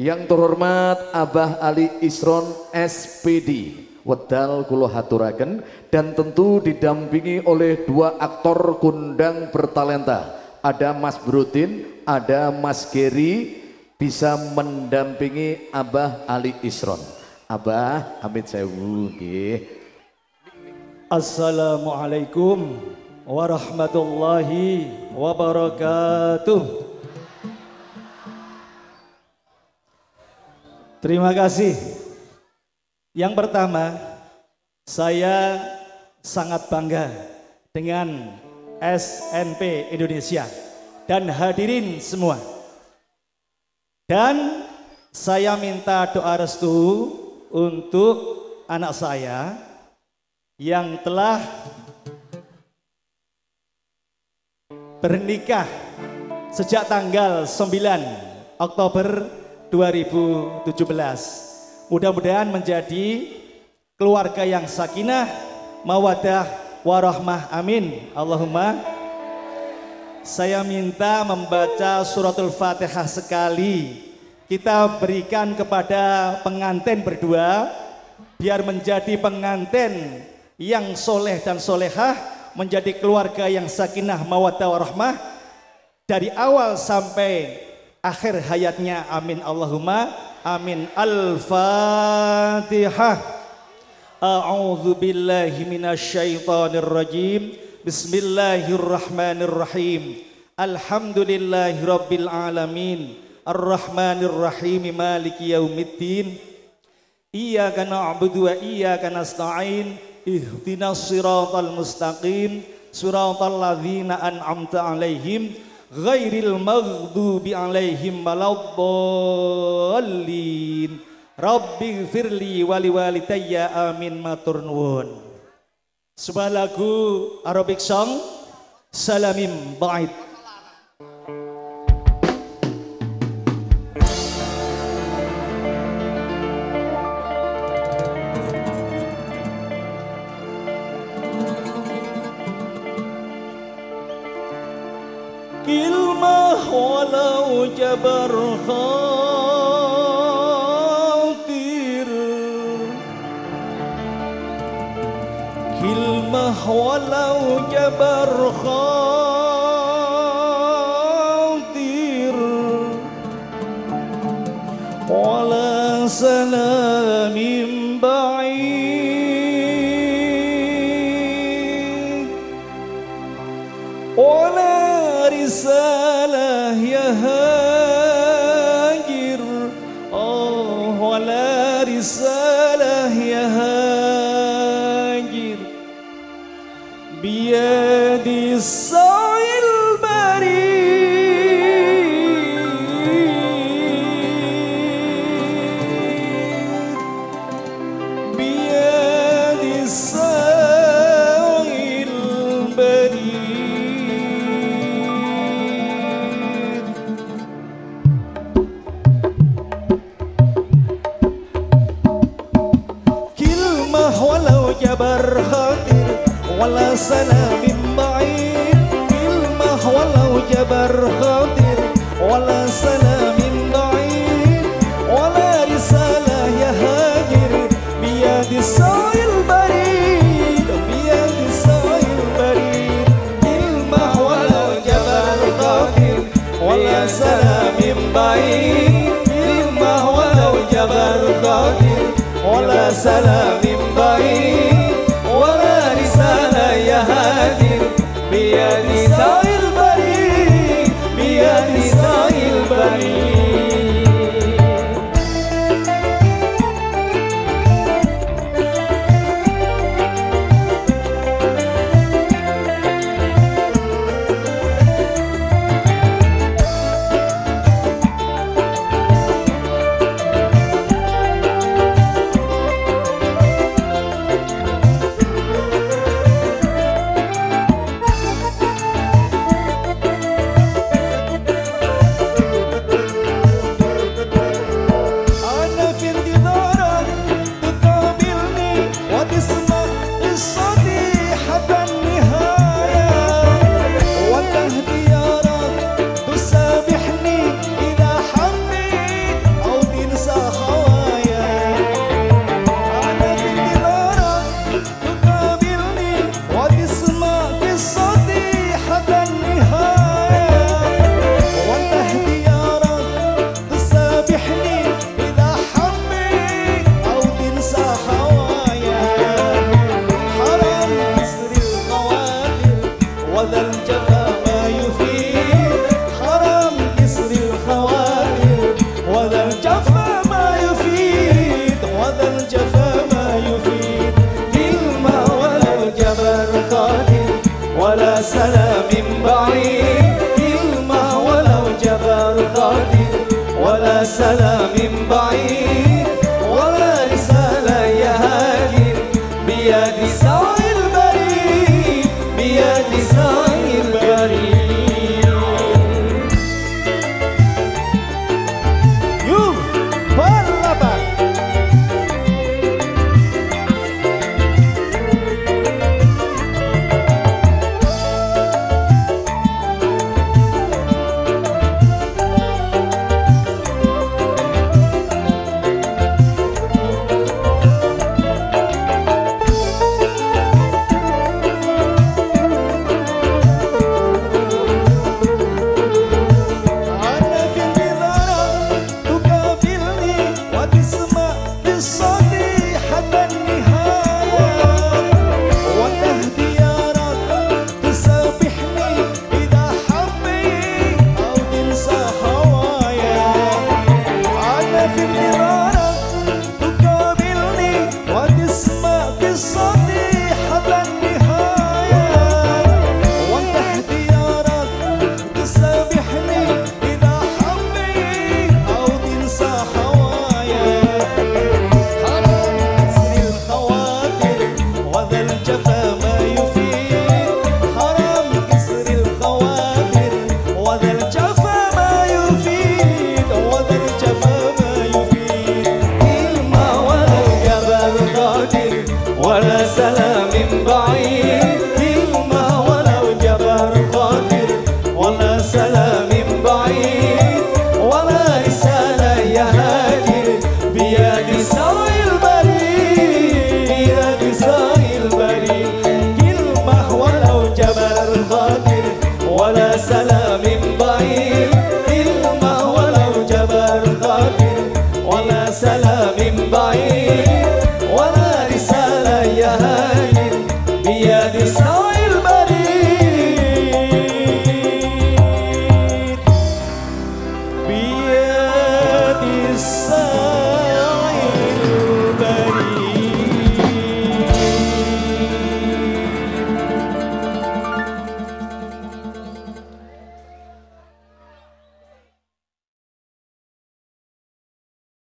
Yang terhormat Abah Ali Isron SPD Wedal kulo haturaken dan tentu didampingi oleh dua aktor kundang bertalenta. Ada Mas Brutin, ada Mas Geri bisa mendampingi Abah Ali Isron. Abah, amit sewu. Assalamualaikum warahmatullahi wabarakatuh. Terima kasih. Yang pertama, saya sangat bangga dengan SNP Indonesia dan hadirin semua. Dan saya minta doa restu untuk anak saya yang telah bernikah sejak tanggal 9 Oktober 2017. Mudah-mudahan menjadi keluarga yang sakinah, mawadah, warahmah. Amin. Allahumma. Saya minta membaca suratul Fatihah sekali. Kita berikan kepada pengantin berdua biar menjadi pengantin yang soleh dan solehah menjadi keluarga yang sakinah mawaddah warahmah dari awal sampai akhir hayatnya amin Allahumma amin. Al-fatihah. A'udzu billahi minasyaitonir rajim. Bismillahirrahmanirrahim. Alhamdulillahi rabbil alamin. Ar-Rahmanir Rahim Maliki yaumiddin. Iyyaka na'budu wa iyyaka nasta'in. Ihdinas siratal mustaqim. Siratal ladzina an'amta alaihim ghairil maghdubi alaihim waladdallin. Rabbi firli wali walidayya amin matur nuwun. Sebuah lagu Arabic song Salamim Bait ولو جبر خاطر. كلمة ولو جبر خاطر. ولا سلام بعيد. ولا رسالة يهاجر آه ولا رسالة يهاجر بيد السعي ولا سلام بعيد كلمة ولو جبر خاطر. ولا سلام بعيد ولا رسالة يهاجر بيد السعي البريد بيد السعي البريد. كلمة ولو جبر خاطر. ولا سلام بعيد كلمة ولو جبر خاطر. ولا سلام بعيد. قادر بيدي سوي Hare